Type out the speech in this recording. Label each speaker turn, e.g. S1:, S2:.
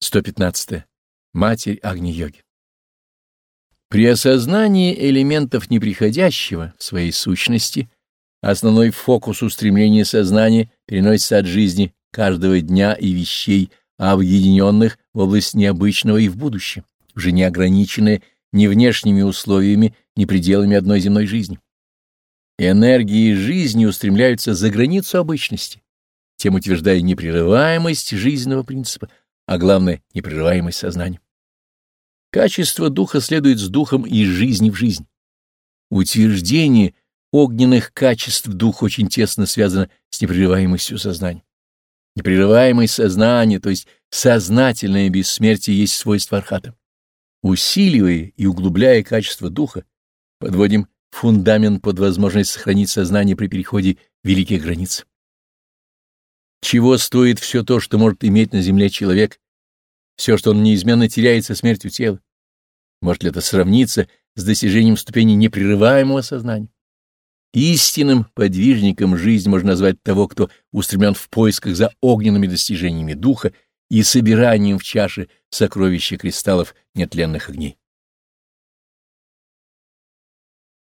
S1: 115. Матерь Агни-йоги. При осознании элементов неприходящего в своей сущности основной фокус устремления сознания переносится от жизни каждого дня и вещей, объединенных в область необычного и в будущем, уже не ограниченное ни внешними условиями, ни пределами одной земной жизни. Энергии жизни устремляются за границу обычности, тем утверждая непрерываемость жизненного принципа, а главное — непрерываемость сознания. Качество духа следует с духом из жизни в жизнь. Утверждение огненных качеств духа очень тесно связано с непрерываемостью сознания. Непрерываемость сознания, то есть сознательное бессмертие, есть свойство архата. Усиливая и углубляя качество духа, подводим фундамент под возможность сохранить сознание при переходе великих границ. Чего стоит все то, что может иметь на земле человек, все, что он неизменно теряет со смертью тела? Может ли это сравниться с достижением ступени непрерываемого сознания? Истинным подвижником жизни можно назвать того, кто устремлен в поисках за огненными достижениями духа и собиранием в чаше сокровища кристаллов нетленных огней.